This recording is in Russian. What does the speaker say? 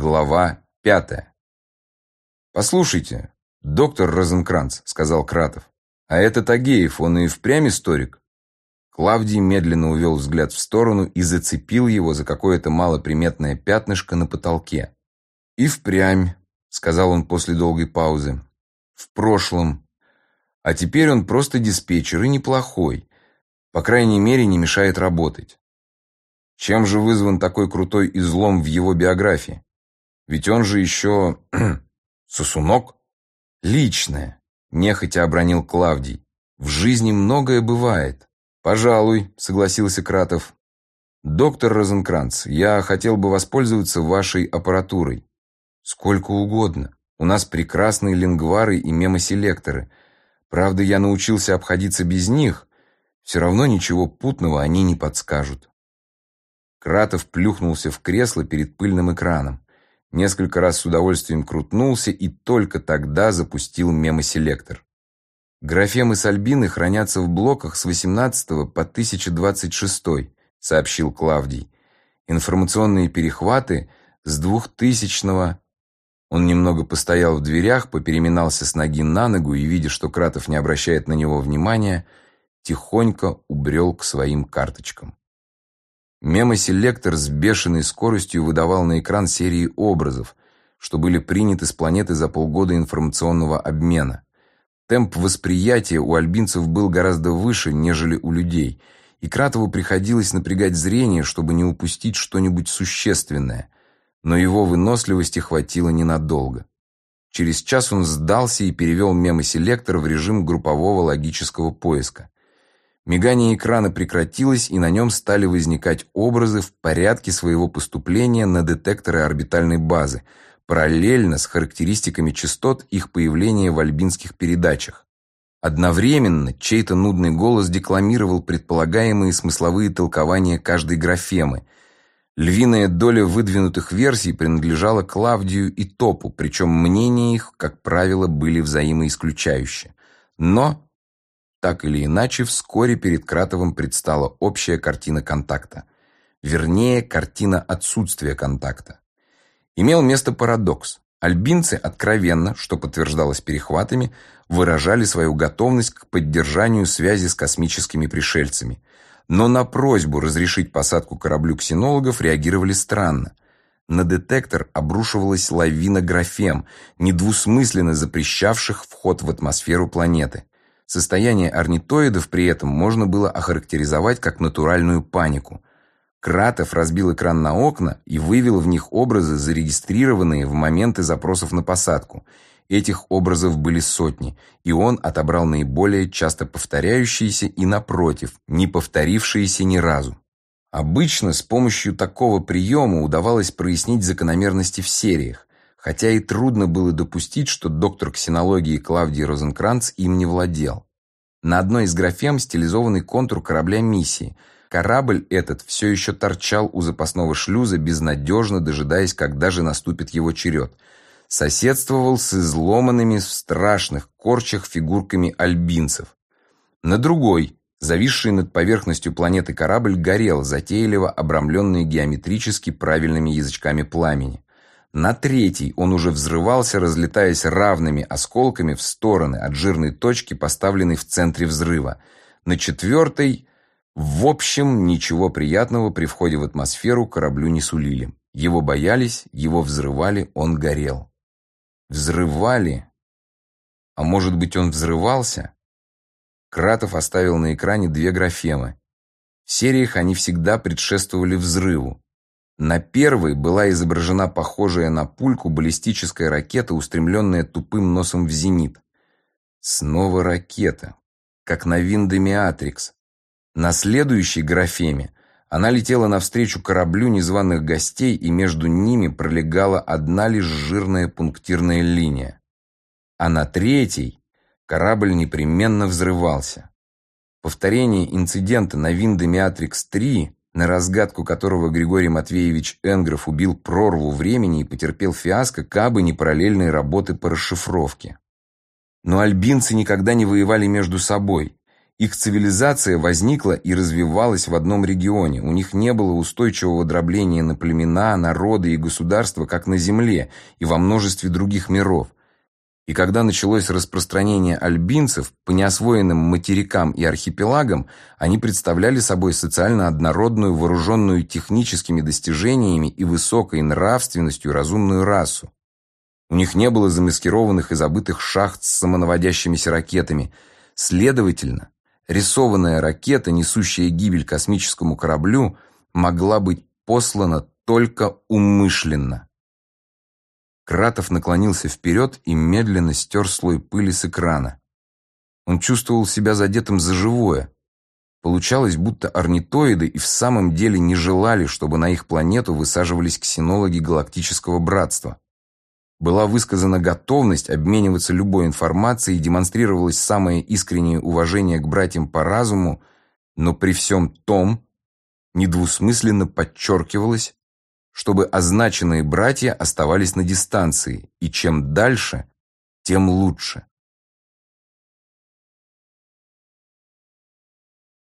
Глава пятая. «Послушайте, доктор Розенкранц», — сказал Кратов, — «а этот Агеев, он и впрямь историк?» Клавдий медленно увел взгляд в сторону и зацепил его за какое-то малоприметное пятнышко на потолке. «И впрямь», — сказал он после долгой паузы, — «в прошлом. А теперь он просто диспетчер и неплохой. По крайней мере, не мешает работать. Чем же вызван такой крутой излом в его биографии? Ведь он же еще... сосунок? Личное, нехотя обронил Клавдий. В жизни многое бывает. Пожалуй, согласился Кратов. Доктор Розенкранц, я хотел бы воспользоваться вашей аппаратурой. Сколько угодно. У нас прекрасные лингвары и мемоселекторы. Правда, я научился обходиться без них. Все равно ничего путного они не подскажут. Кратов плюхнулся в кресло перед пыльным экраном. Несколько раз с удовольствием крутнулся и только тогда запустил мемоселектор. Графемы с Альбины хранятся в блоках с 18 по 1026, сообщил Клавдий. Информационные перехваты с 2000 Он немного постоял в дверях, попереминался с ноги на ногу и, видя, что Кратов не обращает на него внимания, тихонько убрел к своим карточкам. Мемоселектор с бешеной скоростью выдавал на экран серии образов, что были приняты с планеты за полгода информационного обмена. Темп восприятия у альбинцев был гораздо выше, нежели у людей, и Кратову приходилось напрягать зрение, чтобы не упустить что-нибудь существенное, но его выносливости хватило ненадолго. Через час он сдался и перевел мемоселектор в режим группового логического поиска. Мигание экрана прекратилось, и на нем стали возникать образы в порядке своего поступления на детекторы орбитальной базы, параллельно с характеристиками частот их появления в альбинских передачах. Одновременно чей-то нудный голос декламировал предполагаемые смысловые толкования каждой графемы. Львиная доля выдвинутых версий принадлежала Клавдию и Топу, причем мнения их, как правило, были взаимоисключающие. Но так или иначе, вскоре перед Кратовым предстала общая картина контакта. Вернее, картина отсутствия контакта. Имел место парадокс. Альбинцы откровенно, что подтверждалось перехватами, выражали свою готовность к поддержанию связи с космическими пришельцами. Но на просьбу разрешить посадку кораблю ксенологов реагировали странно. На детектор обрушивалась лавина графем, недвусмысленно запрещавших вход в атмосферу планеты. Состояние орнитоидов при этом можно было охарактеризовать как натуральную панику. Кратов разбил экран на окна и вывел в них образы, зарегистрированные в моменты запросов на посадку. Этих образов были сотни, и он отобрал наиболее часто повторяющиеся и, напротив, не повторившиеся ни разу. Обычно с помощью такого приема удавалось прояснить закономерности в сериях, хотя и трудно было допустить, что доктор ксенологии Клавдий Розенкранц им не владел. На одной из графем стилизованный контур корабля миссии. Корабль этот все еще торчал у запасного шлюза, безнадежно дожидаясь, когда же наступит его черед. Соседствовал с изломанными в страшных корчах фигурками альбинцев. На другой, зависший над поверхностью планеты корабль, горел, затейливо обрамленный геометрически правильными язычками пламени. На третий он уже взрывался, разлетаясь равными осколками в стороны от жирной точки, поставленной в центре взрыва. На четвертый, в общем, ничего приятного при входе в атмосферу кораблю не сулили. Его боялись, его взрывали, он горел. Взрывали? А может быть, он взрывался? Кратов оставил на экране две графемы. В сериях они всегда предшествовали взрыву. На первой была изображена похожая на пульку баллистическая ракета, устремленная тупым носом в зенит. Снова ракета, как на Виндемиатрикс. На следующей графеме она летела навстречу кораблю незваных гостей, и между ними пролегала одна лишь жирная пунктирная линия. А на третьей корабль непременно взрывался. Повторение инцидента на Виндемиатрикс-3 на разгадку которого Григорий Матвеевич Энгров убил прорву времени и потерпел фиаско, кабы не параллельные работы по расшифровке. Но альбинцы никогда не воевали между собой, Их цивилизация возникла и развивалась в одном регионе. У них не было устойчивого дробления на племена, народы и государства, как на Земле и во множестве других миров. И когда началось распространение альбинцев по неосвоенным материкам и архипелагам, они представляли собой социально однородную, вооруженную техническими достижениями и высокой нравственностью разумную расу. У них не было замаскированных и забытых шахт с самонаводящимися ракетами. Следовательно, рисованная ракета, несущая гибель космическому кораблю, могла быть послана только умышленно. Кратов наклонился вперед и медленно стер слой пыли с экрана. Он чувствовал себя задетым за живое. Получалось, будто орнитоиды и в самом деле не желали, чтобы на их планету высаживались ксенологи галактического братства. Была высказана готовность обмениваться любой информацией, демонстрировалось самое искреннее уважение к братьям по разуму, но при всем том недвусмысленно подчеркивалось, чтобы означенные братья оставались на дистанции, и чем дальше, тем лучше.